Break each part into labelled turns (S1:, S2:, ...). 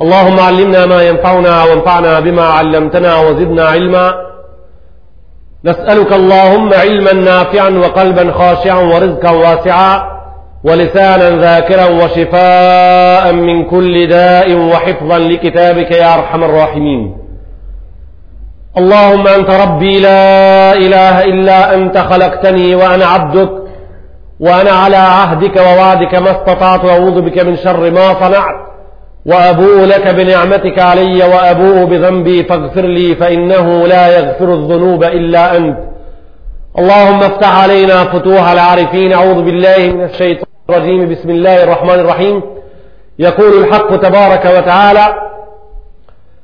S1: اللهم علمنا ما ينفعنا وانفعنا بما علمتنا وزدنا علما نسألك اللهم علما نافعا وقلبا خاشعا ورزقا واسعا ولسانا ذاكرا وشفاء من كل داء وحفظا لكتابك يا أرحم الراحمين اللهم أنت ربي لا إله إلا أنت خلقتني وأنا عبدك وأنا على عهدك ووعدك ما استطعت وأعوذ بك من شر ما صنعت وأبو لك بنعمتك علي وأبو بذنبي فاغفر لي فإنه لا يغفر الذنوب إلا أنت اللهم افتح علينا فتوح العارفين أعوذ بالله من الشيطان الرجيم بسم الله الرحمن الرحيم يقول الحق تبارك وتعالى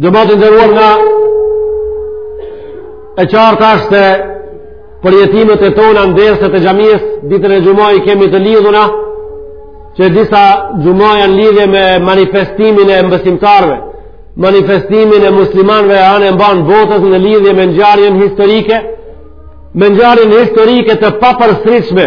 S1: Xhemat i nderuar, na e qartë ashtë se përjetimet e tona në derset e xhamisë, ditën e xhuma i kemi të lidhuna, qe disa xhumaja në lidhje me manifestimin e besimtarëve, manifestimin e muslimanëve anë e mbanë botës në lidhje me ngjarjen historike, me ngjarjen historike të papërsëritshme,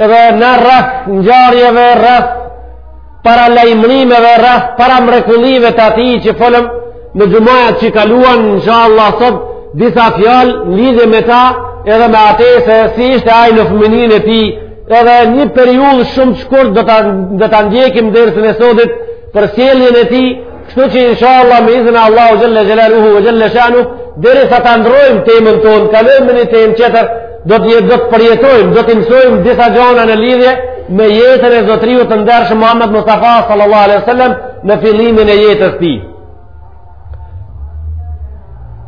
S1: Edhe ne rreth ngjarjeve, rreth paralajmërimeve, rreth paramrekullive të atij që folëm në xhumajat që kaluan, inshallah sot, disa fjalë, lidhje me ta, edhe me ate se si ishte ai në fëmininë e tij, edhe një periudhë shumë të shkurt do ta ndjekim në dersin e sodit për sjelljen e tij, Kështu që inshallah me izin e Allahu xhel-le xhelaluhu ve xhel-le shanuhu, derisa ta ndrojmë temën tonë, të kalojmë me ni temë tjetër, do të jetë do të përjetojmë, do të mësojmë disa gjona në lidhje me jetën e zotriut të ndershëm Muhammed Mustafa sallallahu alaihi wasallam në fillimin e jetës së tij.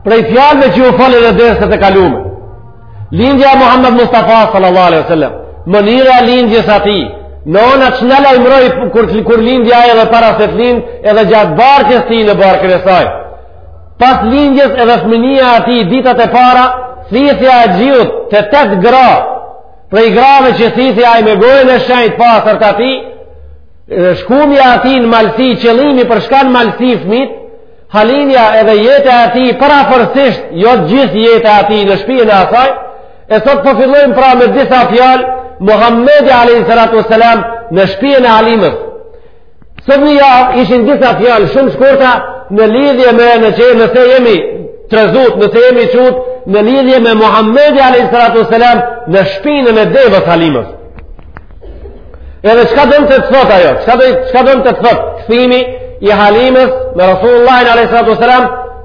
S1: Prej fjalëve që u folën në derse të kalume, Lindja e Muhammed Mustafa sallallahu alaihi wasallam, mënyra e lindjes së tij, nona ç'na lajmëroi kur kur lindja ai edhe para se të lind, edhe gjatë bartjes tij në barkin e saj. Pas lindjes edhe fminia e tij ditët e para, thithja e gjiut te tetë gra. Prej grave që thithja ai me gojën e shenjtë pastër atij, shkumja atij në malsi, qëllimi për çka në malsi fmijt, Halimja edhe jeta e atij përafërsisht, jo gjithë jeta e atij në shpijën e asaj, e sot po fillojmë pra me disa fjalë, Muhammedi a.s. në shpijën e Halimës. Sot një javë ishin disa fjalë shumë t'shkurta në lidhje me në që nëse jemi trezut, nëse jemi çutë, në lidhje me Muhammedi a.s. në shpinën e devës Halimës. Edhe çka donte të thotë ajo, çka donte të thotë kthimi i Halimës me Rasulullahin a.s.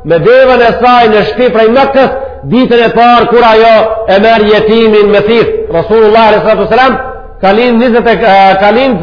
S1: me devën e saj në shpi prej Mekës ditën e parë kur ajo e merr jetimin me thith. Rasulullahin a.s. ka lind 20 e ka lind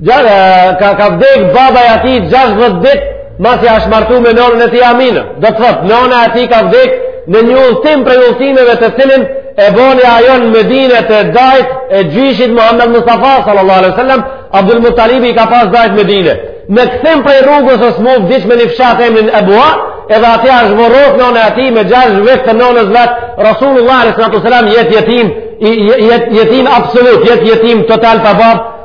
S1: Gjallë, ka, ka vdek baba i atij 60 dit, masi ashtë martu me nonën e tij Amine. Do të thotë, nona e atij ka vdek në një udhëtim prej udhëtimeve të cilin e boni ajo në Medine te dajt e gjyshit Muhammed Mustafa sallallahu alaihi sallam, Abdul Muttalibi i ka pas dajt Medine. Në kthim prej rrugës u smu, vdiq me një fshat emrin Ebua, edhe aty ashtë vorrot nona e atij me gjashtë vjet të nonës vet, Rasulullah sallallahu alaihi sallam jet jetim, jet jetim absolut, jet jetim total pa babë,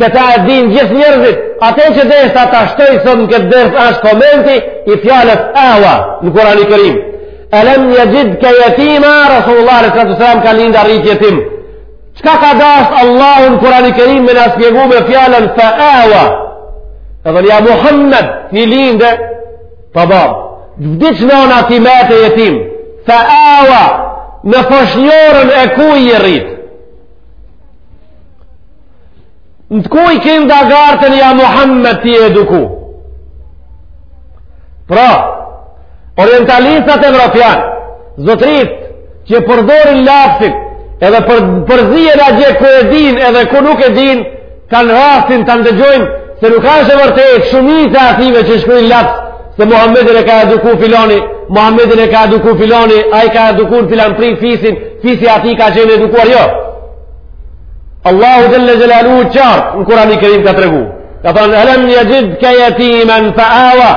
S1: Këta e din gjithë njerëzit, atë që deshta ta shtoj sot në këtë ders është komenti i fjalës awa në Kur'an i Kerim. Alam yajidka yatima Rasulullah sallallahu alaihi wasallam ka lindë e rrit jetim. Çka ka dashtë Allahu në Kur'an i Kerim me na shpjegu me fjalën fa awa. Edhe ja Muhammed ti linde pa bab. Vdiç nona ti mete jetim. Fa awa në foshnjorën e kuj i rritë. Në të kuj kindergarten ja Muhammed ti eduku? Pra, orientalistat evropian, zotërit, që përdorin lapsin, edhe për, përzihen edhe ku e din, edhe ku nuk e din, kanë rastin ta ndëgjojnë, se nuk ashtë e vërtetë, shumica e atyve që shkrujn laps, se Muhammedin e ka eduku filoni, Muhammedin e ka eduku filoni, ai ka eduku në filan prej fisin, fisi i atij ka qenë edukuar jo. Allahu xhele xhelaluhu qartë në Kurani Kerim ka tregu ka thonë elem jexhidke jetimen fa awa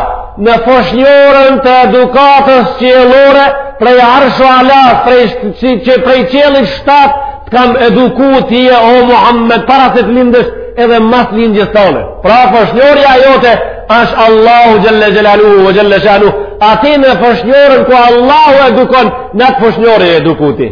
S1: në foshnjorën të edukatës qiellore prej arshu ala prej, që, që prej qiellit shtatë të kam eduku ty o Muhammed para se të lindësh edhe mas lindjes tane pra foshnjorja jote ashtë Allahu xhele xhelaluhu xhele shanuhu aty në foshnjorën ku Allahu edukon në atë foshnjore eduku ti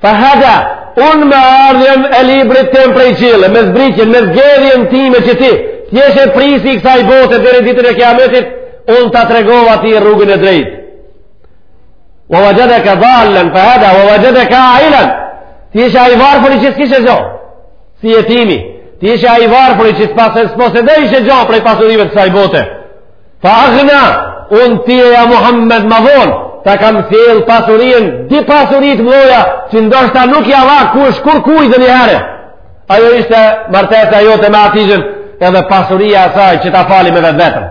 S1: Fa hada, unë me ardhjen e librit tem prej qielli, me zbritjen, me zgedhjen time që ti të jeshe prijësi i kësaj bote deri në ditën e kiametit, unë ta tregova ty rrugën e drejtë. Wa wajadaka dallan, fa hada, wa wajadaka ailan, ti jeshe ai i varfëri që s'kishe gjo, si jetimi, ti jeshe ai i varfëri që s'pasë, s'posedojshe gjo prej pasurive të kësaj bote, Fa agna, unë ty ja Muhammed ma vonë, ta kam sjellë pasurinë, dy pasuri të mdhoja, që ndoshta nuk ja va kush kurkuj ndonjëherë. Ajo ishte martesa jote me Hatixhen, edhe pasuria e saj që ta fali me vetveten.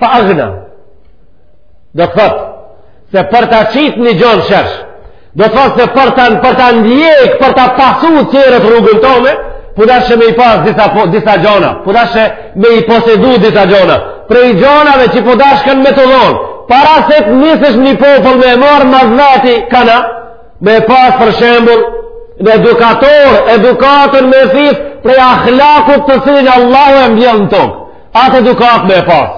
S1: Fa agna, Do të thotë, se për ta qitë një gjo në shesh, do të thotë se për ta, për ta ndjekë, për ta pasu të tjerët rrugën tone, po dashka me i pasë disa, po, disa gjona, po dashka me i posedu disa gjona, prej gjonave që po dashkan me t'u dhonë, para se të nisesh një popull me e marrë mas veti, kana, me pasë për shembul, një edukator, edukatën me thithë, prej ahlakut të cilin Allahu e mbjell në tokë. Atë edukat me e pasë.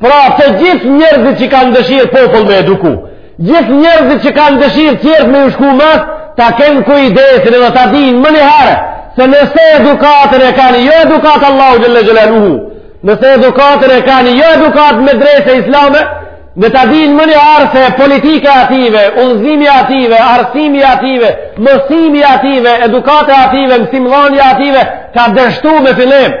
S1: Pra të gjithë njerëzit që kanë dëshirë popull me eduku, gjithë njerëzit që kanë dëshirë tjertë me ju shku mas, ta kenë kujdesin edhe ta dinë menjëherë, se nëse edukatën e kanë, jo edukatë Allahu xhel-le xhelaluhu, nëse edukatën e kanë, jo edukatë medrese islame, le ta dinë menjëherë se politika e atyve, udhëzimi i atyve, arsimi i atyve, mësimi i atyve, edukata e atyve, mësimdhania e atyve, ka dështu me fillim.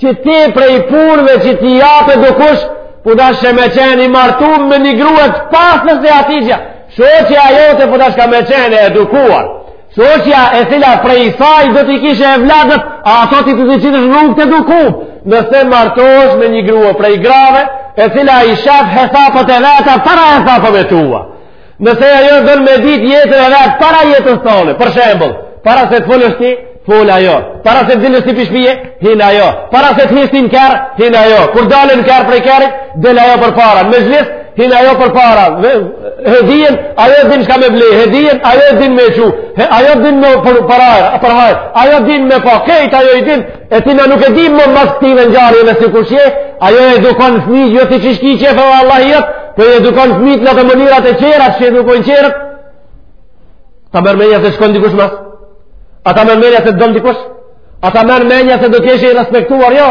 S1: Që ti prej punëve që t'i jape dikush, po deshe me qenë i martum me një grue të pasës dhe ati që, shoqja jote po dashka me qenë e edukuar, shoqja e cila prej saj do t'i kishe evladët, a ato ti t'i qitësh rrugë të edukum, nëse martosh me një grue prej grave, e cila i shef hesapet e veta para hesapeve tua. Nëse ajo don me ditë jetën e vet para jetës tane, për shembull, para se të folësh ti, fol ajo. Para se të dilësh ti pi shpije, hin ajo. Para se të hish ti në kerr, hin ajo. Kur dalën kerr prej kerrit, del ajo përpara. Në mexhlis, hin ajo përpara. Hedijen, ajo din çka me ble. Hedijen, ajo din me e çu. Ajo din me për, për, për, ajo din me pa. Kejt ajo i din. E ti nuk e di më më të tive në gjarë dhe sikurse, ajo i edukon fmijtë, jo ti qysh ki qef edhe Allahi jot, po i edukon fmijtë në ato mënyrat e qera, që i edukojnë qerët, ta merr menja se t'shkon dikush mas, a ta merr menja se të don dikush, a ta merr menja se do të jeshe i respektuar, jo,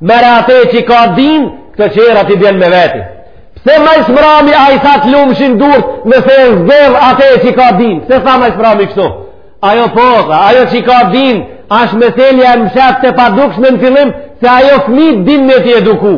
S1: Merre atë që ka din, këto qerat t'i bjen me veti. Pse ma s'mrami ai tha të lumshin durët, nëse e zgjedh atë që ka din. Pse tha ma s'mrami kështu? Ajo po, tha, ajo që ka din, ashtë meselja e mshehtë e padukshme në fillim, se ajo fmijtë din me t'i eduku.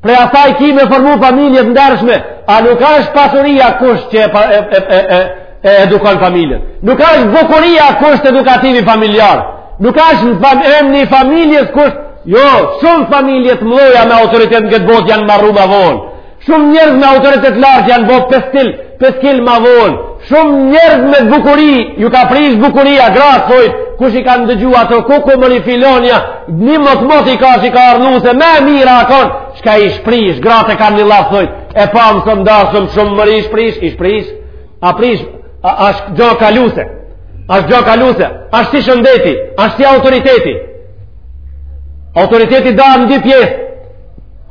S1: Prej asaj ki me formu familje të ndershme, a nuk ashtë pasuria kush që e, e, e, e, e e edukon familjen. Nuk është bukuria ku është edukativi familjar. Nuk është në fam emni i familjes ku është... Jo, shumë familje t'mdhaja me autoritet në këtë botë janë marru ma vonë. Shumë njerëz me autoritet të lartë janë bo pestil, pestil ma vonë. Shumë njerëz me bukuri, ju ka prish bukuria, gratë, thojnë, kush i ka dëgju ato, kuku mori filonja, një mot mot i ka qi ka ardh nuse, e mirë a kon, çka ish prish, gratë e kanë llaf, thojnë, e pamë së ndarë, shumë mori ish prish, ish prish, A prish, ashtë gjo kaluse, ashtë gjo kaluse, ashtë si shëndeti, ashtë si autoriteti. Autoriteti da në dy pjesë,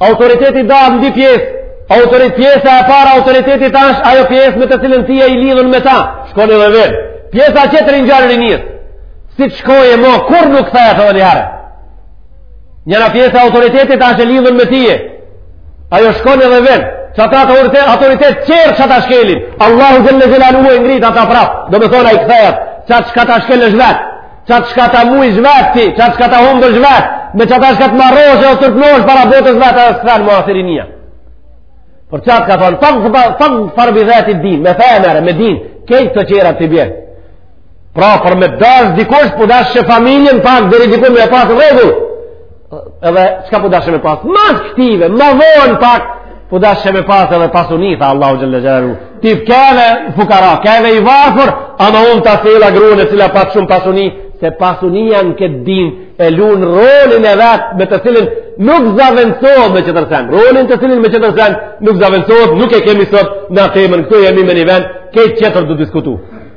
S1: autoriteti da në dy pjesë, autorit pjesa e parë e autoritetit është ajo pjesë me të cilën ti je i lidhun me ta, shkon edhe vjen. Pjesa tjetër i ngjan rinisë, si të shkojë mo, kurr nuk kthehet edhe një herë. Njana pjesë e autoritetit asht e lidhun me tije. Ajo shkon edhe vjen. Qata autoritet qerë që ta shkelin. Allahu xhel-le xhelaluhu e ngrit ata prapë. Domethonë ai kthehet. Qat çka ta shkelësh vetë. Qat çka ta mujësh vetë ti. Qat çka ta humbësh vetë. Me qata çka t'marrosh e turpnosh para botës vetë e së fenë më asirinia. Për qata ka thonë, fadhfar bidhatid din, me fe merre, me din, kejt të qerat i bjen. Pra, për me dash dikush, po dash që familjen pak deri dikun me e pas rregull. Edhe, çka po dash që me pas? Mas këtive, ma von pak, po dash që me pas edhe pasuni, tha Allahu xhel-le xhelaluhu. Ti keve fukara, keve i varfur, ama unë ta sella gruën e cila pat shumë pasuni, se pasunija në këtë din, e lun rolin e vetë me të cilin nuk zavendësohet me qetër sen. Rolin të cilin me qetër sen nuk zavendësohet, nuk e kemi sot në temë, këtu jemi me një vend, kejt qetër tu diskutu.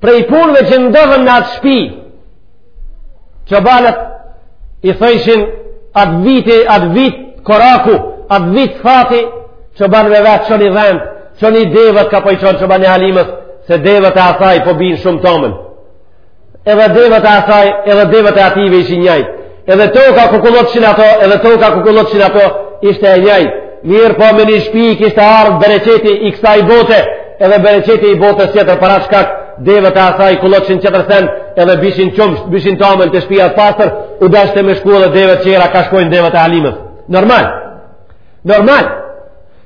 S1: Prej punëve që ndodhën në atë shpi, çobanët i thojshin atë viti, atë vit koraku, atë vit thati, çobanëve vetë çoni dhent, çoni devet ka po i çon çobani i Halimës, se devet e asaj po binë shumë tomël. Edhe devet e asaj, edhe devet e ative ishin njajtë. Edhe toka ku kullotshin ato, edhe toka ku kullotshin ato, ishte e njajtë. Mirëpo me një shpi, kishte ardhë bereqeti i kësaj bote, edhe bereqeti i botës qetër, për at shkak, devet e asaj kullotshin qetër sen, edhe bishin qumsht, bishin tamël te shpija të pastër, u dashte me shku edhe devet qera, ka shkojnë devet e Halimës. Normal. Normal.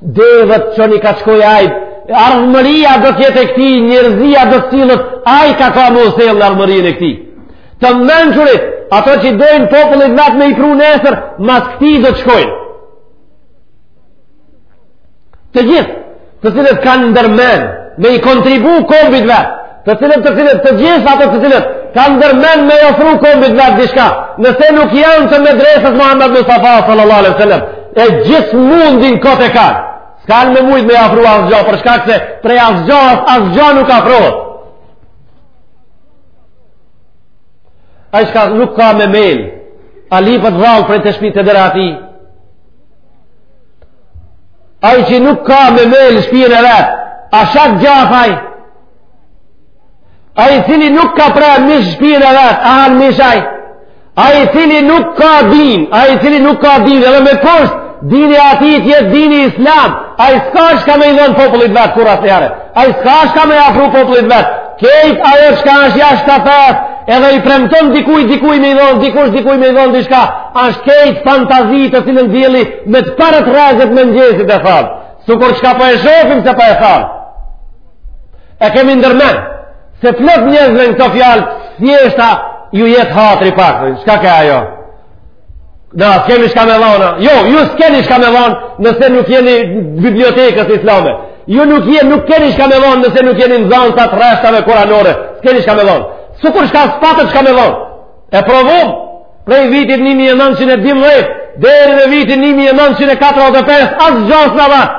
S1: Devet çoni ka shkoj ai, ardhmëria do të jetë e këtij, njerëzia do të sillet, ai ka ka me u sell në ardhmërinë e këtij. Të mençurit, ato që i dojnë popullit vetë me i pru nesër, mas këtij do të shkojnë. Të gjithë, të cilët kanë ndërmend, me i kontribu kombit vetë, të cilët të cilët të gjithë ato të cilët kanë ndërmend me i ofru kombit vet diçka, nëse nuk janë të medresës Muhammed Mustafa sallallahu alaihi wasallam, e gjithë mundin kot e kanë. S'kanë me mujt me i ofru asgjë për shkak se prej asgjë asgjë nuk afrohet. Ai çka nuk ka me mjel, a lypet dhallë prej te shpia e dera atij. Ai që nuk ka me mjel shpinë e vetë. A sheh gjath ai, Ai i cili nuk ka pre mish shpinë e vetë, a han mish ai. Ai i cili nuk ka din, ai i cili nuk ka din, edhe me kusht, dini atij të jetë dini islam, ai s'ka çka me i dhënë popullit vetë, kurrë asnjëherë, ai s'ka çka me i afru popullit vetë, kejt ajo çka është jashtë të thëtë, edhe i premton dikuj, dikuj me i dhënë, dikush dikuj me i dhënë, diçka, është kejt fantazi të cilën dielli, me të parët rrezet me njësit e than, sikur çka për po e shofim se për po e than, E kemi ndërmen, se plot njerzve në kto fjalë, thjesht ju jet hatri pak, shka ke ajo? Na, s'kemi shka me dhon. Jo, ju s'keni shka me dhon nëse nuk jeni bibliotekës islame. Ju nuk jeni, nuk keni shka me dhon nëse nuk jeni nxanësa të rreshtave kuranore. S'keni shka me dhon. Sikur shka s'patët shka me dhon. E provum, prej vitit 1912, deri në vitin 1945, asgjo s'na dhatë.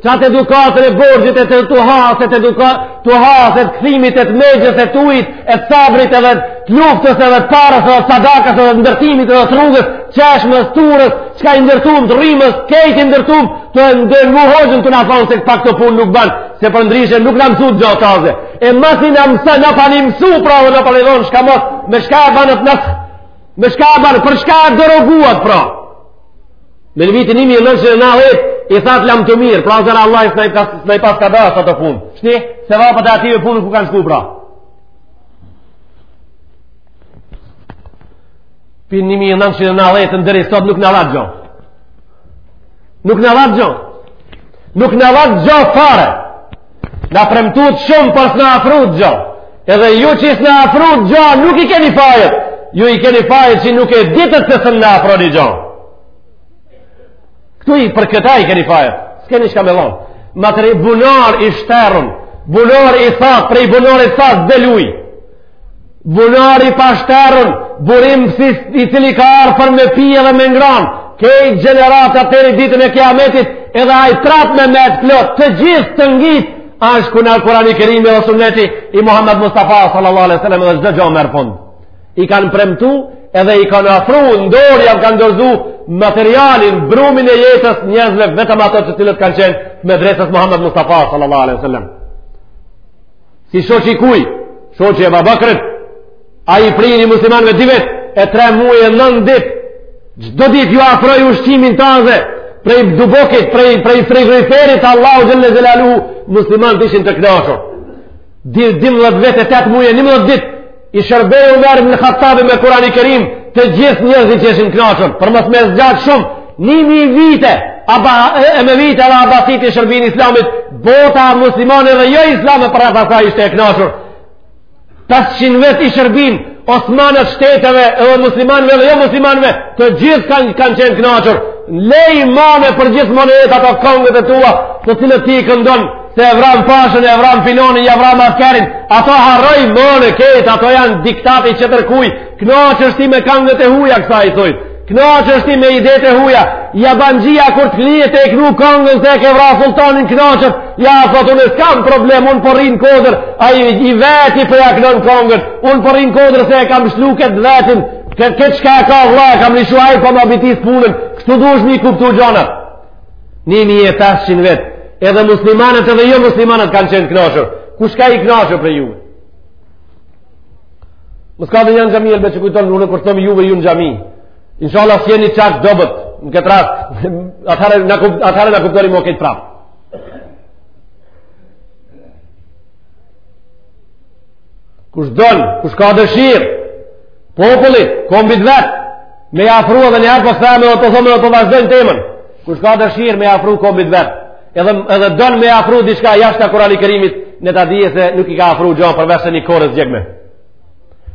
S1: Qatë edukatën e borxhit e të t'uhasë, e të kthimit e të megjës e të ujit, e të sabrit edhe të luftës edhe të pares edhe të sadakës edhe të ndërtimit edhe të rrugës, çeshmës, t'urës, çka i ndërtum, të rrimës, kejt i ndërtum, tu e ndëgju hoxhën tu na thonë se pa kto punë nuk ban, se përndryshe nuk na mësut gjo taze. E masi në mësa, në pa na mësu, pra dhe në pa na dhonë, shka mos, me shka e banët nësë, me shka e banët, për shka e dëroguat, pra. Në në vitin 1990, i thatë lamtumirë, pra zar Allahi s'na i paska dash ato punë. Shni, sevapet e atyve punë ku kanë shku pra. Prej 1990, e deri sot nuk na dhatë gjo. Nuk na dhatë gjo. Nuk na dhatë gjo fare. Na premtuat shumë po s'na afrut gjo. Edhe ju që s'na afrut gjo, nuk i keni fajet. Ju i keni fajet që nuk e ditët se s'na afroni gjo. Këtu i për këta i keni fajet. S'keni çka me dhon. Matri bunar i shterrun, bunar i thatë prej bunarit thatë dhe Bunar i pashterrun, burim si i cili ka arë për me pi edhe me ngran, kej gjeneratat deri ditën e kiametit, edhe ai prap me met plot, të gjithë të ngit, asht ku në Kurani Kerimi dhe sunneti i Muhammed Mustafa sallallahu alai sallam dhe çdo gjo merr fund. I kanë premtu edhe i kanë afru, n'dorë jau kanë dorëzu materialin, brumin e jetës njerzve, vetëm ato të cilët kanë qenë medresës Muhammed Mustafa sallallahu alai sallam. si shoqi i kuj, shoqi Ebu Bekrit, ai prini muslimanve dy vjet, e tre muaj e nan dit, çdo dit ju afroj ushqimin taze, prej dubokit, prej, prej frigoriferit, Allahu xhelle xhelaluhu, muslimanët ishin të knaqur. Dymdhet vjet e tetë muaj e njëmdhet dit, I shërbeu Umar ibn Khattabi me Kurani Kerim të gjithë njerëzit që ishin kënaqur, për mos më zgjat shumë, 1000 vite, apo e me vite edhe abasitët i shërbin islamit, bota muslimane dhe jo islame për ata sa ishte e kënaqur. 500 vjet i shërbin Osmanët shteteve edhe muslimanëve dhe jo muslimanëve, të gjithë kanë kanë qenë kënaqur. Lej m'anë përgjithmonë e jetë ato këngët e tua, të cilat ti i këndon Se e vram pashën, e vram filanin, e vram askerin, ato harroj m'anë kejt, ato janë diktati qetërkuj, knaqesh ti me kangët e huja, ksaj i thojn, knaqesh ti me idetë e huja, jabanxhia kur të nijet tu e knu kangën se e ke vra sulltanin knaqet, ja thotë unë s'kam problem, unë po rri n'kodër, ai i veti po ja knon kangën, unë po rri n'kodër se e kam shlu ket vetin, këtë çka e ka vlla, e kam lishu ai po ma bitis punën, kështu dush me i kuptu gjanat. 1500 vet, edhe muslimanët edhe jo muslimanët kanë qenë kënaqur. Kush ka i kënaqur prej juve? Mos ka dhe janë n'xhami elbet që kujton unë po u thom juve ju në xhami. Inshallah s'jeni qaq dobët në këtë rast. Atëherë na kup atëherë na kuptoni mo këtë prap. Kush don, kush ka dëshirë, Populli, kombit vetë, me i afru edhe njëherë për po këthejme dhe të thome dhe të vazhdojnë temën. Kush ka dëshirë me i afru kombit vetë, edhe, edhe dënë me i afru diçka jashtë ka Kurani Kerimit, le ta dije se nuk i ka afru gjo përveç e një kores gjegme.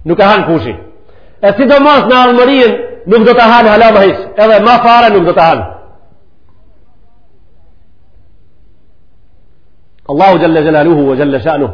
S1: Nuk e hanë kushi. E sidomos në ardhmërinë, nuk do ta hanë hala ma hiç, edhe ma fare nuk do ta hanë. Allahu xhel-le xhelaluhu ve xhel-le shanuhu.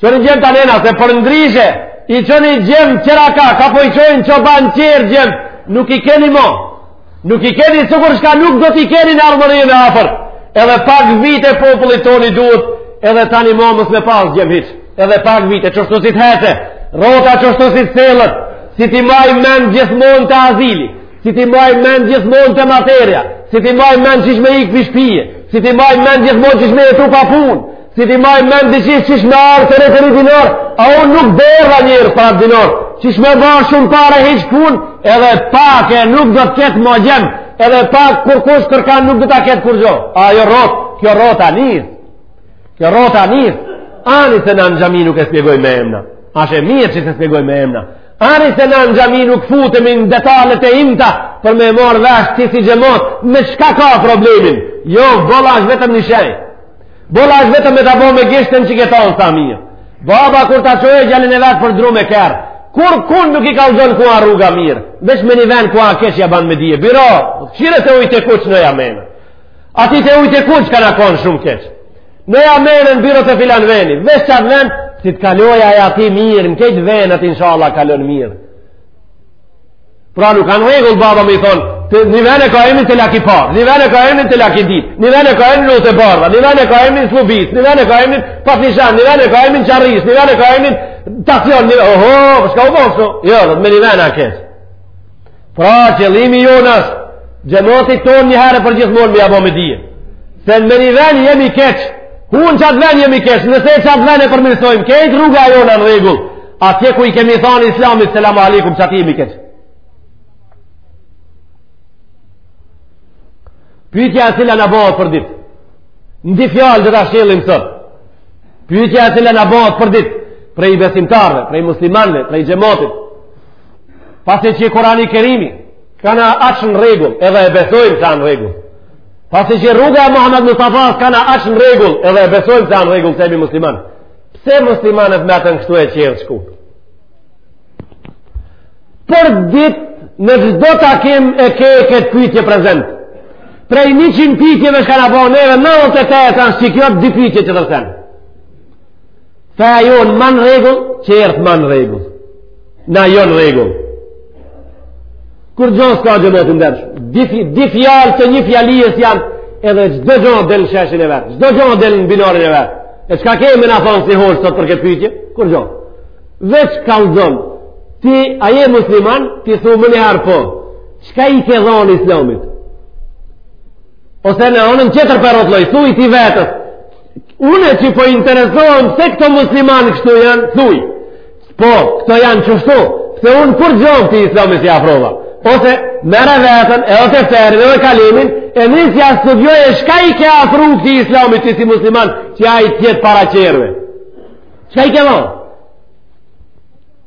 S1: Çoni gjem te nana, se përndryshe, i çoni gjem çiraka, ka po i çojnë çoban qërë gjem, nuk i keni mo, nuk i keni sikur çka nuk do t'i keni në ardhmërinë e afërt, edhe pak vite popullit tonë i duhet, edhe tani mo mos me pas gjem hiç, edhe pak vite, qështu si të hecë rrota qështu si të sillet, si ti maj men gjithmon te azili, si ti maj men gjithmon te materia, si ti maj men qysh me ikë pi shpije, si ti maj men gjithmon qysh me jetu pa punë, Si ti maj men diqysh qysh me ardh deri te një dinar, a unë nuk derdhe njersë për atë dinar, qysh me ba shumë pare hiç pun, edhe pak e nuk do të ketë më gjem, edhe pak kurkush kërkah nuk do të ketë kurgjo. Ajo rrotë, kjo rrotë a nis, kjo rrotë a nis, ani se na në xhami nuk e shpjegoj me emna, asht mirë që s'e shpjegoj me emna, ani se na në xhami nuk futemi në detalet e imta, por me marrë vesh ti si xhemat, me çka ka problemin, jo, bola është vetëm një shenjë. Bola është vetëm me ta bo me gisht që këtu s'a mirë. Baba kur ta çojë gjalin e vet për dru me kerr. Kurkun nuk i kallzon ku a rruga mirë. Veç me një vend ku a keq ja ban me dije. Biro, kqyre te ujtë e kuq vnoja menën. Aty te ujtë e kuq ka në konë shumë keq. Vnoja menën biro te filan veni. Veç qat vend, si të kalojë aty mirë, në kejt venet, inshallah, kalon mirë. Pra nuk kanë rregull baba me i thonë, një ven e ka emnin te laki parë, një ven e ka emnin te laki dytë, një ven e ka emnin lutë e bardha, një ven e ka emnin të lubisë, një ven e ka emnin pas nishan, një ven e ka emnin qarisë, një ven e ka emnin tacion, një ven, oho, shka u bo se jo, de me një ven a keq. Pra, qëllimi jon asht, xhematit tonë një herë për gjithmonë me ja bo me dhije. Se në një ven jemi keq, un qat ven jemi keq, nëse qat ven e përmirsojmë, krejt rruga jonë në rregull, Atje ku i kemi thanë islamit, selamu alejkum, qaty jemi keq. Pyjtja e cila na bahet për dit. N'dy fjalë do ta shtjellim sot. Pyjtja e cila na bahet për dit. Prej besimtarve, prej muslimanve, prej xhematit. Pasi që Kurani Kerimi, koka në rregull, edhe e besojmë që â në rregull. Pasi që rruga e Muhammed Mustafa, koka në rregull, edhe e besojmë që â në rregull, se jemi muslimanë. Pse muslimanët mbetën kështu e qert shkun? Për dit në çdo takim e ke këtë pyjtje prezent. Prej 100 pyjtjeve shka na bon neve, 98 asht qikjo, 2 pyjtje qetër sen. Feja jonë ma n'rregull, qert ma n'rregull. Na jo n'rregull. Kurgjo s'ka, xhemati i ndershëm. Dy fjalë të një fjalijes janë edhe çdo gjo del në sheshin e vetë. Çdo gjo del në binarin e vetë. E çka ke me na thonë ti hoxhë sot për këtë pytje? Kurgjo. Veç kallzom. Ti a je musliman, ti thu menjëherë po. Çka i ke dhonë islamit? Ose në onën qetër po e rrotlloj, thuji ti vetës. Unë që po interesohem se këta muslimanë kështu janë, thuj. Po, këta janë qështu, se unë kurgjo këti islami s'i afrova. Ose, merre veten, e ose ferën, e ose kalemin, e nisja studioj e shka i ke afru këti islami ti si musliman, që ai t'jetë para qerve. Shka i ke vo?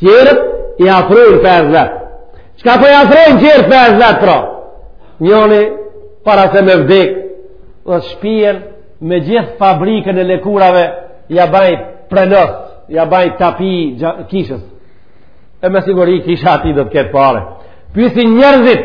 S1: Tjerët i afrojnë fes vet. Çka po i afrojnë tjerët fes vet, pra? Njoni, para se me vdek, edhe shpinë me gjithë fabrikën e lëkurave, ja ban prenos, ja ban tapi kishës. E me siguri kisha aty do të ketë pare. Pysin njerëzit,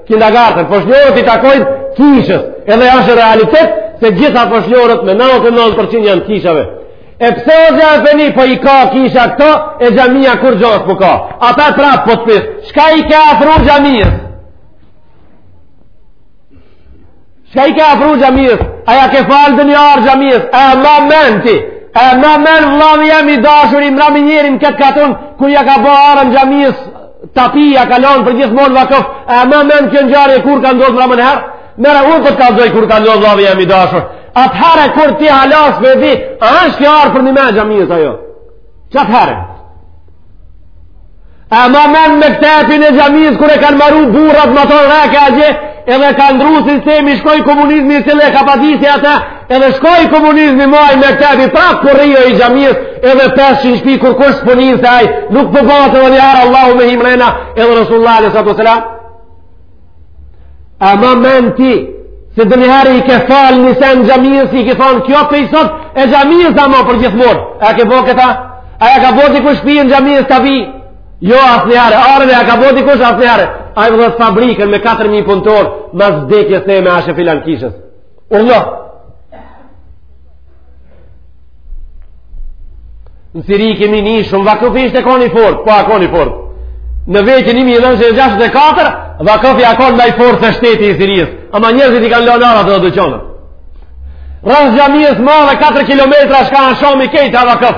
S1: Kindergarten, foshnjoret i takojnë kishës, edhe është realitet se gjitha foshnjoret me 99% janë t'kishave. E pse hoxha efeni, po i ka kisha këto, e xhamija kurgjo s'po ka. Ata prapë po të pys, shka i ke afru xhamijes? Shka i ke afru xhamijes? A ja ke falë de një arë xhamijes? A e man men ti? A e man men vllavi jem i dashur i i mrami njeri n'këtë katun kur ja ka bo arën xhamijes tapi ja ka lonë për gjithmonë vakëf A e man men kjo ngjarje kur ka ndodhë t'mramën herë? Merre unë po të kallzoj kur ka ndodhë vllavi jem i dashur Atëherë kur ti hala s'pe di A është kjo arë për nime xhamijes a jo? Qatherë? A ma men mektepin e xhamisë kur e kanë maru burrat më tonë reke a gje edhe ka ndru sistemi shkoi komunizmi i cili e kapatisi atë edhe shkoi komunizmi ma ai mektepi prap po rrin i xhamisë edhe 500 shpi kurkush për një se ai nuk po bohet edhe njëherë Allahu me himrena edhe Resulullahi s.a.s. A ma men ti, se ndonjëherë i ke falë një sen xhamisë, i ke thonë kjo prej sot, e xhamisë ama përgjithmonë. A ke bo këta? A ja ka bo dikush shpinë xhamisë tapi? Jo, asnjëherë. Arën a ja ka bo dikush asnjëherë. Ai e fal fabrikën me 4.000 punëtorë, mas dekjes teme asht e filan kishës. Urdhno. Në Siri kemi ni shumë vakëfi ish kon i fortë, po a kon i fortë. Në vitin 1964, vakëfi a kon ma i fortë se shteti i Sirisë. Ama njerëzit i kanë lënë arat edhe dyqanet. Rreth xhamisë madhe 4 km çka ka Shami krejt a vakëf.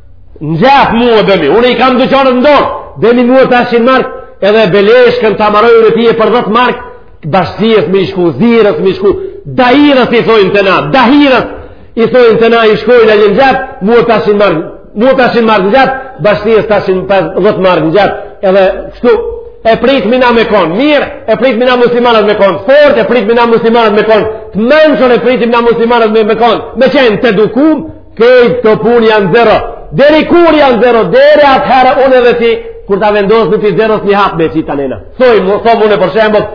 S1: Në gjahë mu e bëmi, unë i kam dyqanet në dorë, bëmi mu e 500 mark, edhe belesh kam ta maroj unë ty për 10 mark, bashkësisë me i shku, zyrës me i shku, dahirës i thojnë te na, dahirës i thojnë te na i shkojnë a një në gjahë, mu e 500 mark, mu e 500 mark në gjahë, bashkësisë 510 mark në gjahë, edhe kështu, e pritmi na me kon mirë e pritmi na muslimanët me kon të fortë e pritmi na muslimanët me kon të mençur e pritmi na muslimanët me me kon me qenë të edukum Krejt këto punë janë zero. Deri kur janë zero? Deri atëherë unë edhe ti, kur ta vendosë në ti zeros një hap me qita nëjna. Thojmë, thom unë për shembull,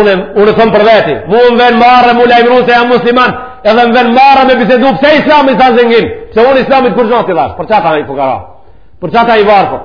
S1: unë, unë e thom për veti. Mu më vjen marre, mu lajmëru se jam musliman, edhe më vjen marre me bisedu, pse islami s'a zengin? Pse unë islamit kurgjo s'i dhashë? Për qata i fukara? Për qata i varfër?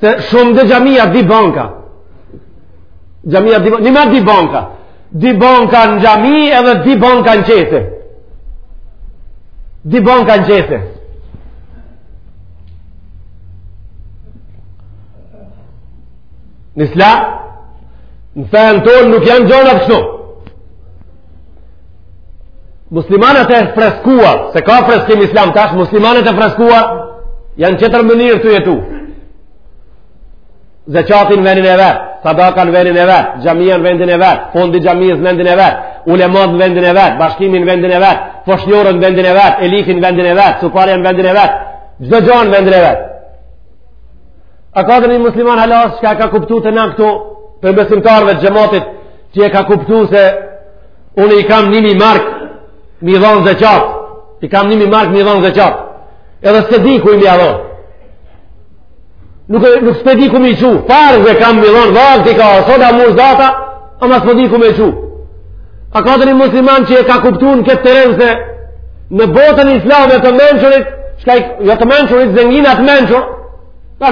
S1: se shumë dhe xhamia dy banka xhamia dy banka nima dy banka dy banka në xhami edhe dy banka në qese dy banka në qese në islam në fenë tonë nuk janë gjonat kështu muslimanët e freskuar se ka freskim islam tash muslimanët e freskuar janë tjetër mënyrë tu jetu zeqatin venin e vet sadakan venin e vet xhaminë vendin e vet fondi i xhamisë vendin e vet ulemat vendin e vet bashkimin vendin e vet foshnjoren vendin e vet elitin vendin e vet suparjen vendin e vet çdo gjo vendin e vet a ka ndonjë musliman halis që e ka kuptu të në këtu prej besimtarëve të xhematit që e ka kuptu se Unë i kam nimi mark mi dhonë zeqat. I kam nimi mark mi dhonë zeqat. Edhe s'e di ku mi dhonë. Nuk, nuk s'e di ku mi çu. Farz e kam mi dhonë, vakti ka sot a mërë data, ama s'po di ku mi çu. A ka ndonjë musliman që e ka kuptu në këtë teren se në botën islame të mençurit, shka i, jo të mençurit, zenginat e mençur, pa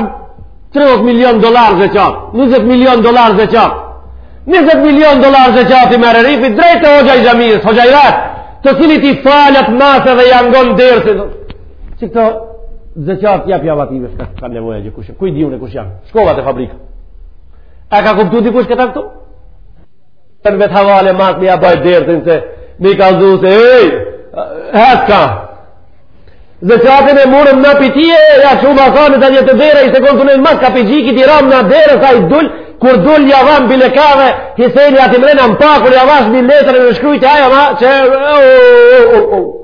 S1: 30 milion dollar zeqat, 20 milion dollar zeqat, 20 milion dollar zeqat i merr rifi, drejt te hoxha i xhamisë, hoxha i ratë, të cilit i falet mas dhe ja ngon dersin, që këto zeqat jap javative, shka kanë nevoja gjë kushë, ku i di unë kush janë, shkovat e fabrikë. A ka kuptu dikush këta këtu? Në vetë havale masë me ja bajtë dersin se, mi ka zhu se, ej, hëtë ka, Zeqatin e murëm në pitije, ja shumë asanë të një të derë, i se konë të nëjnë mas ka pëgjikit i ramë në derë, sa i dul, kur dul ja vamë bile kave, hisejnë ati mrena më pa, kur ja vashë një letër e në shkrujtë, aja ma, që,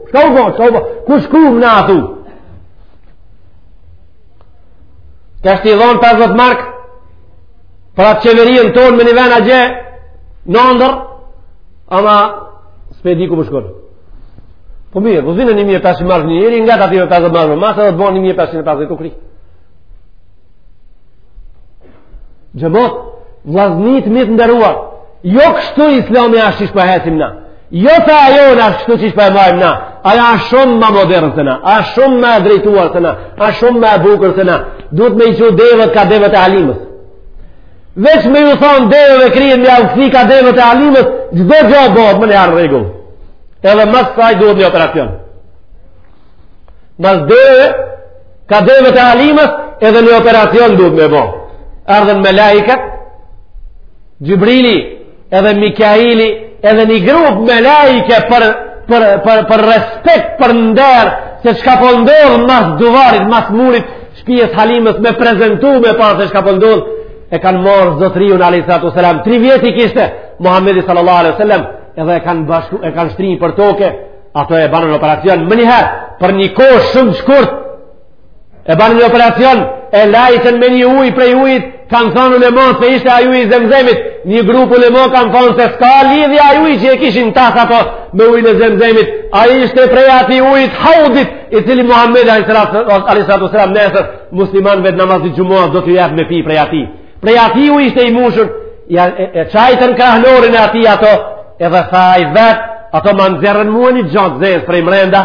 S1: shka u bo, shka u bo, ku shkum na atu? Ka shti dhonë 50 markë, për atë qeverien tonë me një vena gje, në ndër, ama, s'pe di ku më shkonë. Po mirë, po zinë 1500 mark një njeri, nga ta tjeve 50 mark më masë, edhe t'bo 1550 u kry. Xhemat, vllaznit e mi të nderuar, jo kështu islami ashtë qysh po e shesim na, jo feja jonë ashtë kështu qysh po e majmë na, aja ashtë shumë ma moderne se na, ashtë shumë ma e drejtuar se na, ashtë shumë ma e bukur se na, duhet me i çu devet ka devet e Halimës. Veç me ju thonë deve dhe krije një alësi ka devet e Halimës, çdo gjo bohet me njëfarë rregull. Edhe mas saj duhet një operacion. Mas deve, ka devet e Halimës, edhe një operacion duhet me bo. Ardhën melaiket, Xhibrili, edhe Mikaili, edhe një grup melaike për, për, për, për respekt, për nder, se çka po ndodh mas duvarit, mas murit, Shpijes Halimës me prezentu me pa se shka po ndodh, po e kanë marrë zotriun a.s. Tri vjet i kishte, Muhammedi sallallahu alaihi wasallam edhe e kanë bashku e kanë shtri për toke ato e banën operacion menjëherë për një kohë shumë shkurt e banën operacion e lajtën me një ujë prej ujit Kanë thënë ulema se ishte aj uj i zemzemit, një grup ulema kanë thënë se s'ka lidhje aj uj që e kishin tas ato me ujin e zemzemit, a ishte prej ati ujit haudit, i cili Muhammed alejhisalatu selam nesër, muslimanve të namazit, xhumas do t'ju jepë me pi prej ati. Prej ati ujë ishte i mushur, ja, e, e çajtën krahnorin e ati ato, edhe tha ai vetë, ato ma nxerrën mua një gja të zezë prej mrenda,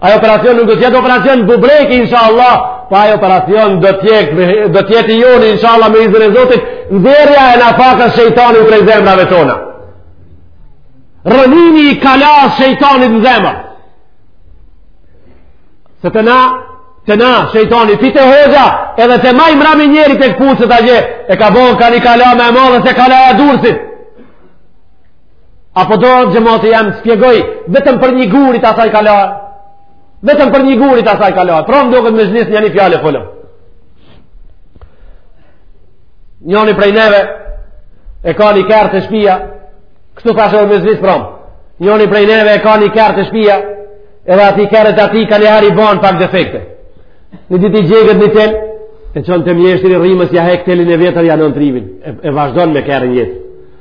S1: Ajo operacion nuk do të jetë operacion bubrek inshallah, po ajo operacion do të jetë do të jetë i joni inshallah me izin e Zotit, nxjerrja e nafakës së shejtanit prej zemrave tona. Rrënimi i kalasë shejtanit në zemër. Se të na, të na, shejtani, ti të hoxha, edhe të maj mbrami njeri te këpucët a gje, e ka bon ka një kala ma e madhe se kalaja e Durrsit. Apo do në xhemat jam tu shpjegu, vetëm për një gurit asaj kalaje. Vetëm për një gurit asaj kalaje. Pra më duket me nis një një fjale folëm. Njoni prej neve, e ka një kerr te shpia, kështu thashë me nis pra Njoni prej neve e ka një kerr te shpia, edhe atij kerrit atij ka një herë i bahen pak defekte. Një ditë i digjet një tel, e çon te mjeshtri rrimës ja hek telin e vjetër ia vnon t'riun, e, e vazhdojnë me kerrin jetë.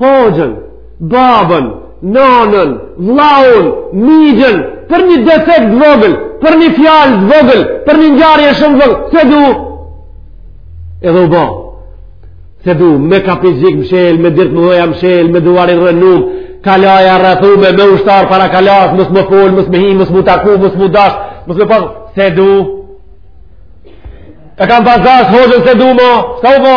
S1: Hoxhën, babën, nanën, vllaun, mixhën, për një defekt të vogël, për një fjalë të vogël, për një ngjarje shumë të vogël, s'e du. Edhe u ba. S'e du, me kapixhik mshel, me dyert e mdhaja mshel, me duarin rënum, kalaja rrethume, me ushtar para kalasë, mos me fol, mos me hi, mos m'u taku, mos m'u dash, mos me pa, s'e du. E kam pas dash hoxhën s'e du mo, çka u bë.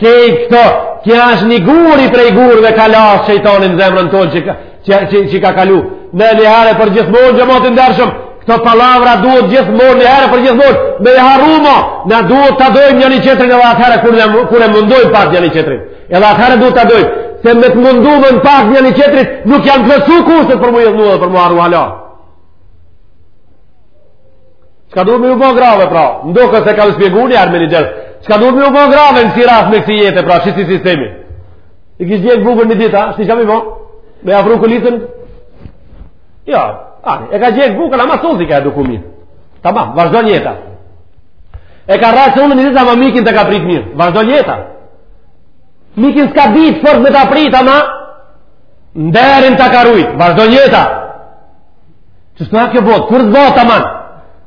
S1: Krejt këto, kjo është një gur prej gurëve kalasë shejtanit n'zemrën tonë që, që, që, që ka kalu. Ne një herë e përgjithmonë xhemat i ndershëm, këto palavra duhet gjithmonë një herë për gjithmonë, me i harru ma, na duhet ta dojmë njani tjetrin edhe atëherë kur, kur e mundojmë pak njani tjetrin. Edhe atëherë duhet ta dojmë, se me të mundumen pak njani tjetrin, nuk janë plotësu kushtet për m'u hidhnu dhe për m'u harru hala. Çka duhet me ju bo grave pra? Nëqoftëse ka na shpjegu ngjarjen deri. Çka duhet me ju bo grave në ksi rast me kësi jetë pra? Ksi sistemi? E kish djeg bukën një ditë a, si çka me i bo? Me afru fletën? Ja, ani, e ka djeg bukën, ama fëmijën ka eduku mirë. Tamam, vazhdon jeta. E ka rrasë zanin një ditë a, ama mikin ta ka prit mirë. Vazhdon jeta. Mikin s'ka ditë fort me ta prit, ama nderin ta ka rujtë. Vazhdon jeta. Që së nga ke botë, kur të botë të manë?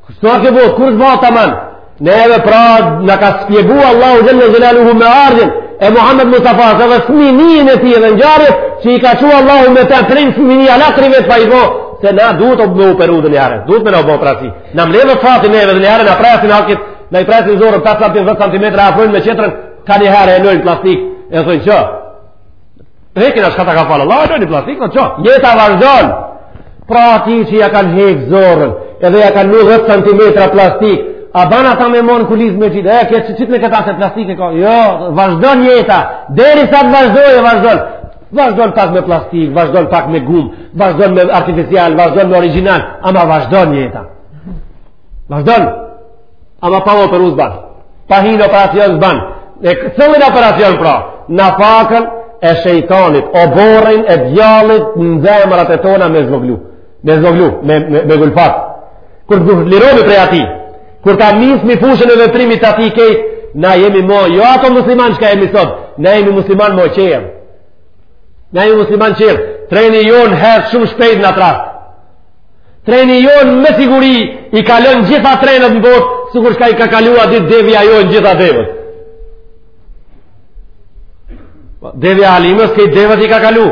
S1: Që së nga ke botë, kur të botë të manë? Neve pra na ka shpjegu Allahu xhel-le xhelaluhu me ardhjen e Muhammed Mustafa se edhe smunjen e tij edhe ngjarjet që i ka çu Allahu me shpëtim smunje hallatë i vetë pa i bo se na duhet me u operu edhe një herë duhet me na bo prasi në mledhe të fatin e edhe dhe njare në prasin akit në i prasin zorrën 5-10 cm afrojnë me tjetrën ka një herë e vnojnë plastikë e thoi që Hekin çka ta ka falë Allah, e nojnë ni plastik, në qo, jeta vazhdon, pra atij që ja kanë hekë zorrën, edhe ja kanë nu 10 cm plastik, a ban ata me monë kulizë me qitë, e, këtë qitë me këta se plastikë e ka, jo, vazhdon jeta, derisa të vazhdojë, vazhdon, vazhdon pak me plastik, vazhdon pak me gumë, vazhdon me artificial, vazhdon me origjinal, ama vazhdon jeta, vazhdon, Ama pa operu s'ban. Pa hin operacion s'ban. E cilin operacion pra? Nafakën e shejtanit, oborrin e djallit në zemrat e tona me zvoglu. Me zvoglu, me, me, me gulfat. Kur të liromi prej atij, kur ta mismi fushën e veprimit të atij kejt, na jemi mo, jo ato musliman çka jemi sot, na jemi musliman mo qerë. Na jemi musliman qerë. Treni jonë hec shumë shpejt n'at rast. Treni jonë me siguri i kalon gjitha trenat në botë, sukur çka i ka kalu at ditë devja jonë gjitha devet. Po, devja Halimes kejt devet i ka kalu.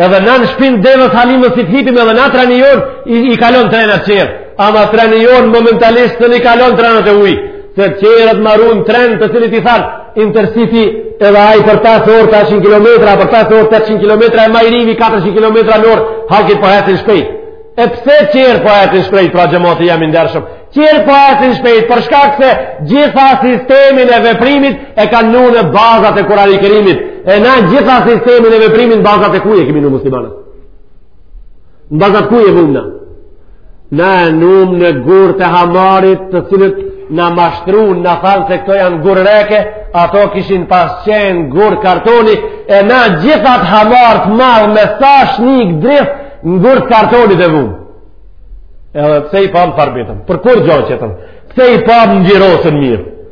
S1: Edhe na në shpinë deves Halimes si të hipim edhe na treni jonë i, i kalon trenat qerë. Ama treni jonë momentalisht s'un i kalon trenat e huj. Se qerët marun tren të cilit i thanë Intercity edhe ai për 5 orë 800 km, për 5 orë 800 km, e majrimi 400 km në orë, halki po hecin shpejt. E pse qerë po hecin shpejt, pra xhemati jem i ndershëm? Qerë po hecin shpejt, për shkak se gjitha sistemin e veprimit e kanë nu në bazat e Kurani Kerimit. E na gjitha sistemin e veprimit në bazat e kuj e kemi nu muslimanët. Në bazat kuj e vumë na? Na e numë në gurë të hamarit të cilët na mashtrun, na thanë se këto janë gurë reke, ato kishin pas qenë gurë kartoni, e na gjithë at hamar t'madh me sa shnik drith në gurë kartonit e vumë. Edhe pse i pamë farbitën? Për kur gjoqetëm? Pse i pamë ngjirosën mirë?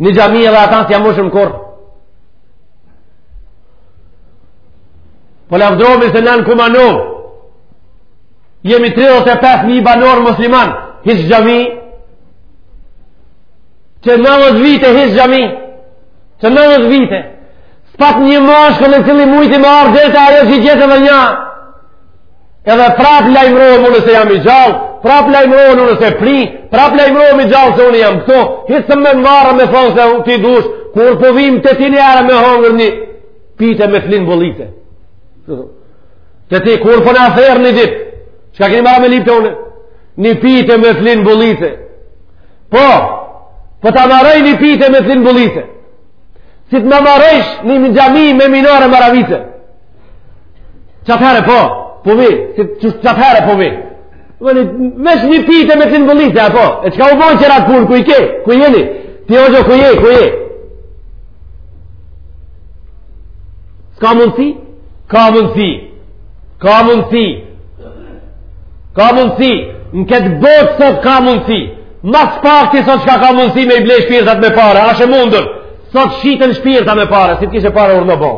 S1: Një xhami edhe ata s'ja mushëm kurrë. Po lavdromi se na n'Kumanovë jemi 35.000 banorë musliman. Hiç xhami. Qe 90 vite hiç xhami. Qe 90 vite. S'pat një mashkull i cili mujti me ardhë dhe të ajo që i gjet edhe nja. Edhe prap lajmërohem unë se jam i gjallë, prap lajmërohem unë se pri, prap lajmërohem i gjallë se unë jam këtu, hiç se me marë me thonë se ti dush, kur po vim te ti njëherë me hongër një, pite me flinë bolite. Te ti, kur po na thërret një ditë, çka keni marë me lipë te une? Një pite me flinë bolite. Po, po ta maroj një pite me flinë bolite. Si të ma marojsh një xhami me minare maravite. Qatëherë po, po vi, qatëherë po vi. Vëni, vesh një pite me të në apo? E çka u bon qeratë, ku i ke, ku jeni? Ti o gjo, ku je, ku je? S'ka mundësi? Ka mundësi. Ka mundësi. Ka mundësi. Në këtë botë sot ka mundësi. Mas pakti sot çka ka mundësi me i ble shpirtat me pare, asht e mundur. Sot shiten shpirtat me pare, si të kishe pare urdhno bo.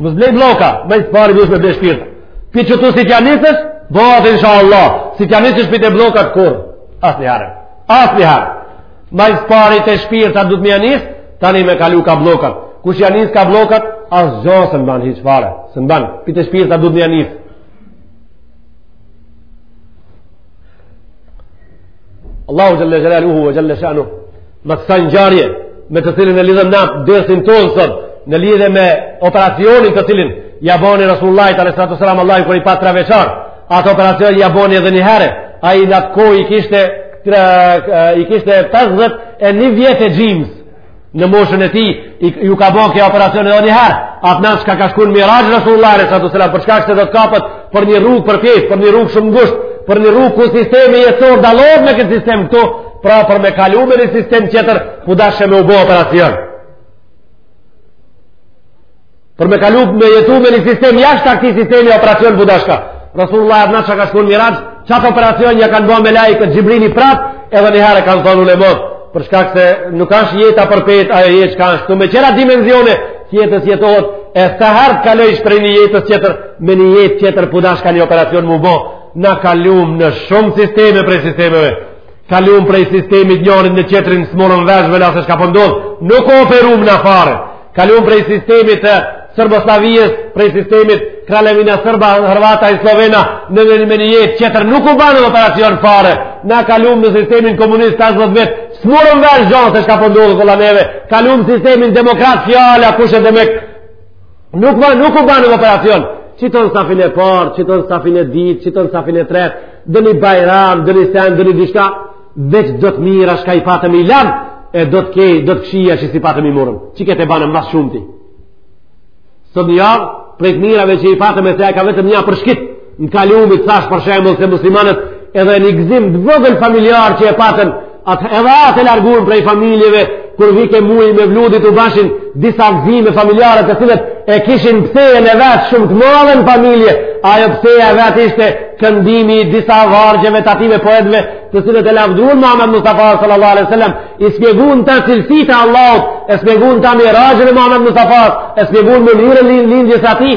S1: Mos blej blloka, ma s'pari duhet me ble shpirtat. Pi qëtu si t'ja nisësh, bohet inshallah. Si t'ja nisësh pi te bllokat kur? Asnjë herë. Asnjë herë. Ma s'pari te shpirtat duhet me ja nis, tani me kalu ka bllokat. Kush ja nis ka bllokat, asgjo s'ban hiç fare. S'ban. Pi te shpirtat duhet me ja nis. Allahu xhel-le xhelaluhu ve xhel-le shanuhu Në kësaj ngjarje, me të cilin e lidhëm na dersin tonë sot, në lidhe me operacionin të cilin ja boni Resulullahit, a.s. Allahi, kur i pa tre vjeçar, atë operacion ja boni edhe një herë, ai në atë kohë i kishte, tre, i kishte 51 vjet e gjymës, në moshën e tij, ju ka bo ky operacion edhe një herë, atë natë çka ka shku n'miraxh Resulullahi, a.s. për shkak se është edhe të kapet, për një rrugë për pjesë, për një rrugë shumë t'ngushtë, për një rrugë ku sistemi jetësor dallohet me këtë sistem këtu, Pra për me kalu në një sistem tjetër, u dashke me u bo operacion. Për me kalu me jetu me një sistem, jashtë këtij sistemi operacion u dashka. Resulullahi atë natë çka ka shku në miraxh, qatë operacion ja kanë bo melaiket, Xhibrili prap, edhe një herë kanë thon ulemat, për shkak se nuk ashtë jeta përpjetë, ajo jetë që ka asht me tjera dimensione, jetës jetohet, e sa herë të kalojsh prej një jetës tjetër, në një jetë tjetër, u dashka një operacion m'u bo, na kalum në shumë sisteme prej sistemeve, Kalum prej sistemit njërit në qetrin s'morëm vesh vëla se shka po ndodh, po nuk u operum na fare. Kalum prej sistemit të Serbosllavisë, prej sistemit Kralevina Serba, Hrvata i Slovena, në në me një jetë qetër nuk u banëm operacion fare. Na kalum në sistemin komunist tetëdhet vjet, s'morëm vesh gjo se shka po ndodh okolla neve. Kalum sistemin demokraci, ala kushte demek, Nuk ma nuk u banëm operacion. Çiton safin e parë, çiton safin e dytë, çiton safin e tretë, do një bajram, do një sen, do një diçka, veç do të mira shka i patëm i lamë, e do të kej, do të kqija që s'i patëm i murëm. Që këtë e banëm mas shumti? Sot një javë, prej të mirave që i patëm s'e ka vetëm një përshkitë, Në kalumit thash për shembull se muslimanët edhe një gëzim të vogël familjar që e patën, atë edhe atë e larguan prej familjeve kur vike muaj mevludit u bashin disa gëzime familjare të cilët e kishin psejën e vet shumë të madhe në familje, ajo pseja e vet ishte këndimi i disa vargjeve të ative poetve të cilët e lavduan Muhammed Mustafa sallallahu alaihi wasallam, i spjeguan ta cilësitë e Allahut, e spjeguan ta miraxhin e Muhammed Mustafas, e spjeguan mënyrën e lindjes së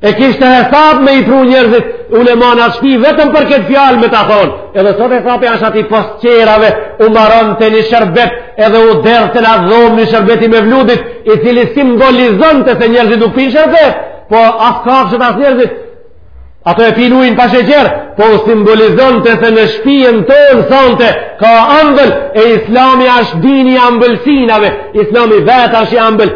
S1: e kishte hesab me i pru njerëzit ulema n'atë shpi vetëm për këtë fjalë me ta thonë edhe sot hesapi ashtë ati pos qerave u maronte një shërbet edhe u derdhte në dhomë një shërbet i mevludit i cili simbolizonte se njerëzit nuk pinë shërbet po as kafshët as njerëzit ato e pinë ujin pa sheqer po u simbolizonte se në shpijen tonë sante ka ambël e islami ashtë dini i ambëlsinave islami vetë ashtë i ambël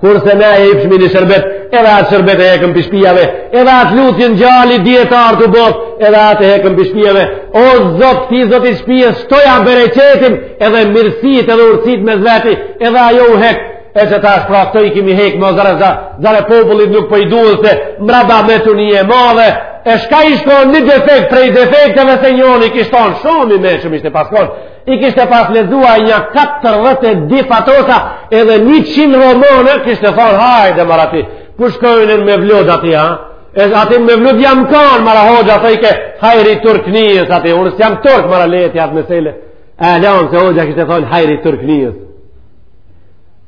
S1: Kurse ne e ipshmi një shërbet, edhe atë shërbet e hekëm pi shpijave, edhe atë lutjen gjali dijetar t'u bot, edhe atë e hekëm pi shpijave, o zot këtij zoti shpijës, shtoja bereqetin, edhe mirësit edhe urtësit mes veti, edhe ajo u hek, e qe tash pra këto i kimi hek, më zare, zare popullit nuk për po i duhet se mrapametuni e madhe, e shka i shkon një defekt prej defekteve se njoni kish thon, shumë i meçëm ishte pas kon, i kishte pas lezua nja 42 Fatosa edhe 100 romone kishte thonë hajde marati ku shkojnë në mevlud ati ha e ati n'mevlud jam kanë mara hoxha thoj ke hajri turknijës ati unë s'jam turk mara leti atë mesele e leon se hoxha kishte thonë hajri turknijës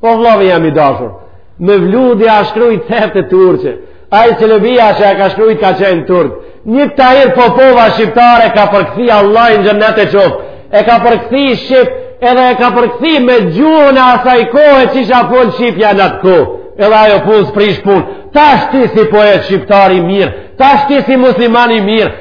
S1: Po vllavi jam i dashur. Mevludi a shkrujt vërtetë turqe. Ai Çelebija që e ka shkrujt ka qenë turk. Një Tahir Popova shqiptar e ka përkthi Allahi në xhenet e çoftë. E ka përkthi shqip edhe e ka përkthi me gjuhën e asaj kohe që ish folë shqipja në atë kohë. Edhe ajo punë s'prish punë. Tash ti si poet shqiptar i mirë. Tash ti si musliman i mirë.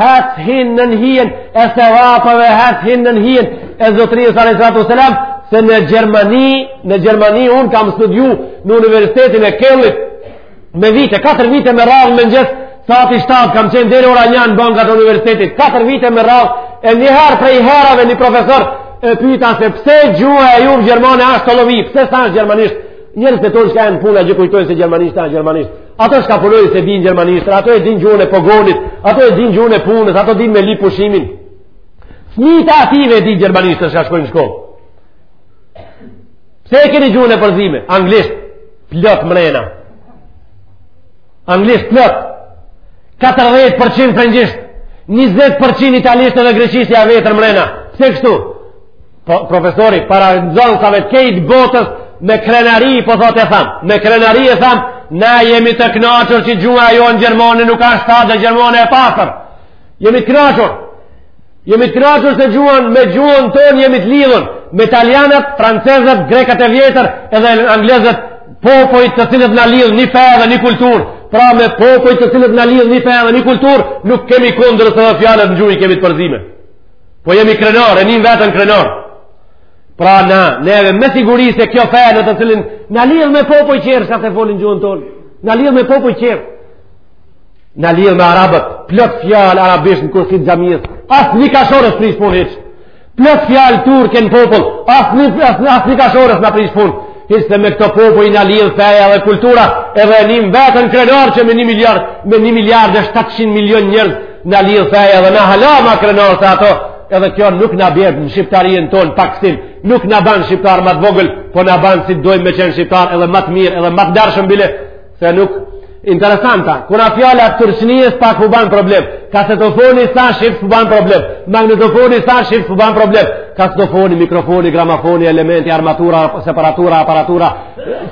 S1: Hec hin nën hijen e sevapeve hec hin nën hijen e zotërisë alejhi salatu ue selam, se në Gjermani, në Gjermani unë kam studiu në Universitetin e Kelnit, me vite, 4 vite me radhë mëngjes, sahati shtatë, kam qenë deri ora një në bankat e Universitetit, 4 vite me radhë, e njëherë prej herave një profesor, e pyta se pse gjuha e juj gjermane ashtë të lovi, pse s'është Gjermanisht, njerëz të tonë shka janë n'punë, që kujtojnë se Gjermanisht, ta Gjermanisht, Ato shka punojnë s'e din gjermanisht, ato e din gjuhën e pogonit, ato e din gjuhën e punës, ato din me lip pushimin. Fëmijët e ative e din gjermanisht shka shkojnë në shkollë. Pse e keni gjuhën e përzime? Anglisht, plot mrena. Anglisht, plot. 14% frëngjisht, 20% italisht dhe greqishtja e vjetër mrena. Pse kështu? Po, profesori, para nxënësave t'kejt botës me krenari, po thotë e tham, me krenari e tham, na jemi të knaqur që gjuha jonë gjermane nuk asht edhe gjermane e pastër. Jemi të knaqur. Jemi të knaqur se gjuhën, me gjuhën tonë jemi të lidhun, me italianët, francezët, grekët e vjetër, edhe anglezët, popujt të cilët na lidh një fe dhe një kulturë, pra me popujt të cilët na lidh një fe dhe një kulturë, nuk kemi kundër edhe fjalët në gjuhën i kemi të përzime. Po jemi krenar, e nim veten krenar. Pra na, neve me siguri se kjo fe në të cilën, na lidh me popuj tjerë, s'e flasin gjuhën tonë, na lidh me popuj tjerë, na lidh me arabët, plot fjalë arabisht në kursin e xhamisë, asnjë kashorës prish punë hiç, plot fjalë turke në popull, asnjë, asnjë, asnjë kashorës na prish punë, Hiç se me këto popuj na lidh feja dhe kultura, edhe e nim veten krenar që me 1 miliard, me 1 miliard e 700 milion njerëz na lidh feja dhe na hala ma krenar se ato. Edhe kjo nuk na bjen shqiptarinë tonë paksim, nuk na ban shqiptar ma të vogël, po na ban si dojmë me qenë shqiptar edhe ma të mirë, edhe ma të dashëm bile. Se nuk, interesant, kur na fjala e turqnisë pak u ban problem, kasetofoni s'asht shqip s'ban problem, magnetofoni s'asht shqip s'ban problem, kasetofoni, mikrofoni, gramafoni, elementi, armatura, separatura, aparatura,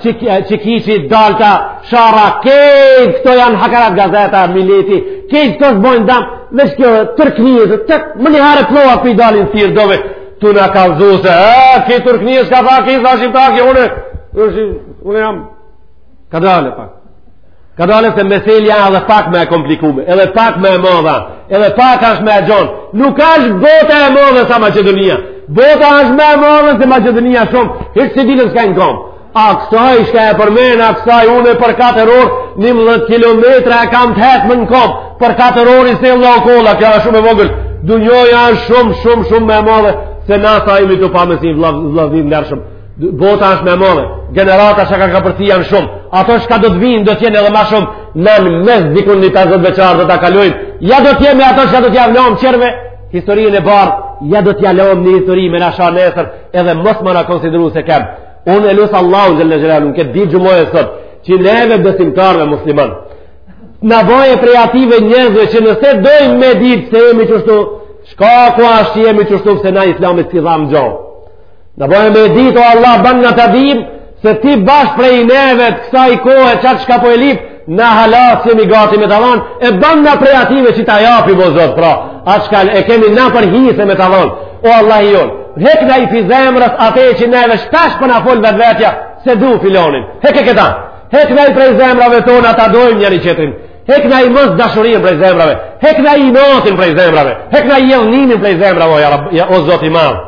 S1: çekiçi, dalta, shara, kejt, këto janë hakarat gazeta, mileti, kejt, këto s'bojnë dam, veç kjo turqnisë, të më një harë të loa për i dalin të tjirë dove, tu në ka vëzuse, e, ki turqnisë ka fa, ki tha shqiptaki, une, une jam, Kadalë pak. Kadalë se meselja edhe pak ma e komplikume, edhe pak ma e madhe, edhe pak asht ma e gjanë. Nuk asht bota e madhe sa Macedonia. Bota asht ma e madhe se Macedonia shumë. Hiç s'i dilet skaj në kamë. A kësaj çka e përmen, a kësaj unë për 4 orë, 11 km e kam të hecme në kamë. Për 4 orë i sillna okolla, kjo është shumë e vogël. Dunjaja asht shumë, shumë, shumë ma e madhe se na sa jemi tu e pa, more vllazën t'ndershëm. Bota është e madhe, gjeneratat që kanë kalu përtej janë shumë, ato çka do të vinë, do të jenë edhe ma shumë, na në mes dikun një 50 vjeçar do ta kalojmë, ja do të jemi ato çka do t'jav lëmë tjerve, historinë e bardhë, ja do t'jav lëmë një histori me na sha nesër, edhe mos me na konsideru se kem. Unë e lus Allahun xhele xhelaluhu, në këtë ditë xhumaje sot, që neve besimtarve musliman, na bajë prej atyne njerëzve që nëse dojmë me ditë pse jemi kështu, shkaku asht jemi kështu, se na islamit s'i dhamë kohë. Na ban me ditë o Allah bana ta dimë se ti bash prej neve të kësa i kohë e qat çka po e lyp na hala s'jemi gati me të dhanë e bana prej atyne që ta japim o Zot pra atë çka e kemi na për hise me të dhanë o Allah i jonë hekna prej zemrës atë e që neve shpesh po na folë vetvetja s'e du filanin hek e këta hekna i prej zemrave tonë e ta dojmë njëri-tjetrin hekna mosdashurinë prej zemrave hekna inatin prej zemrave hekna xhelozinë prej zemrave o, o Zot i madh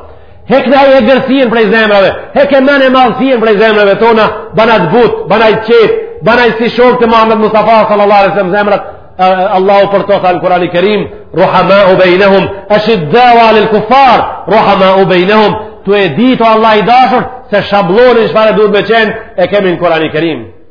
S1: Hekna egërsien prej zemrave, heke menemadhësien prej zemrave tona, bana t'but, bana t'qet, banaj si shokët e Muhammed Mustafa sallallahu alaihi wasallam zemrat, Allahu për to tha në Kurani Kerim, ruhamau bejnehum, eshiddau alel kuffar, ruhamau bejnehum, tu e ditë o Allah i dashur se shabllonin çfarë duhet me qenë e kemi në Kurani Kerim.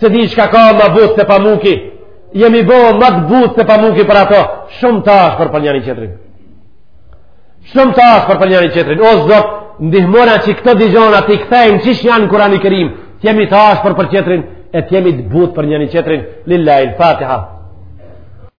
S1: S'e di çka ka ma butë se pamuki, jemi bo ma të butë se pamuki për ato, shumë të ashpër për njëni qetrin. Shumë të ashpër për njëni qetrin. O Zot, ndihmona që këto dy gjona t'i kthejmë qysh janë në Kurani Kerim, të jemi të ashpër për qetrin, e të jemi të butë për njëni qetrin, lillahil Fatiha.